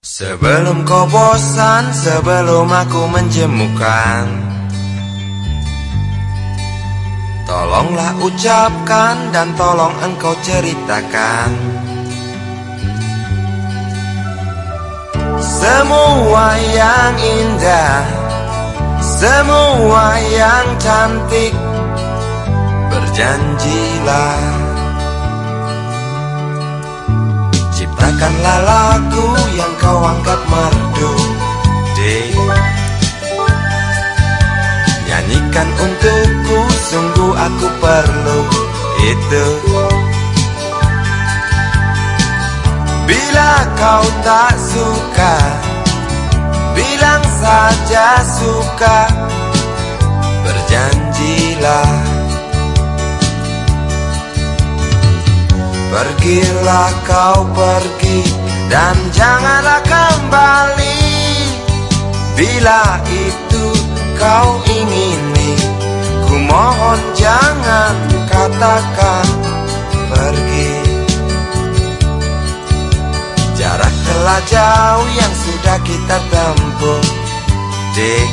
Sebelum kau bosan, sebelum aku menjemukan Tolonglah ucapkan dan tolong engkau ceritakan. Semua yang indah Semua yang cantik Berjanjilah kau anggap merdu Dek. Nyanyikan untukku Sungguh aku perlu itu. Bila kau tak suka Bilang saja suka. Berjanjilah. Pergilah kau pergi Dan janganlah kembali. Bila itu kau ingini Ku mohon jangan katakan pergi. Jarak telah jauh yang sudah kita tempuh Dik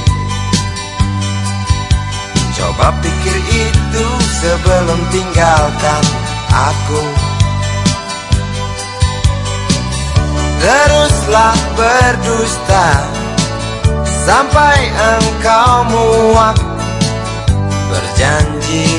Coba pikir itu sebelum tinggalkan aku Teruslah berdusta Sampai engkau muak. Berjanjilah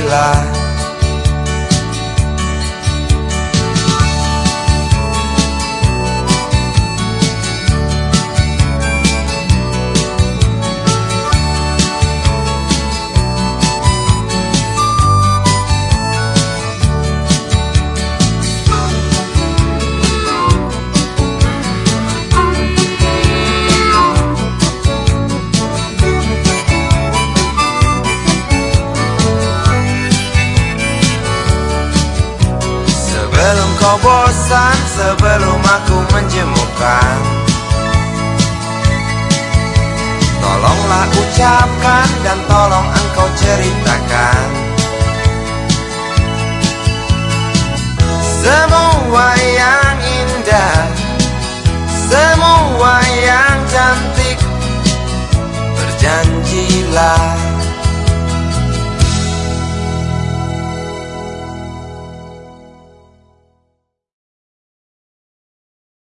kau bosan, sebelum aku menjemukan. Tolonglah ucapkan dan tolong engkau ceritakan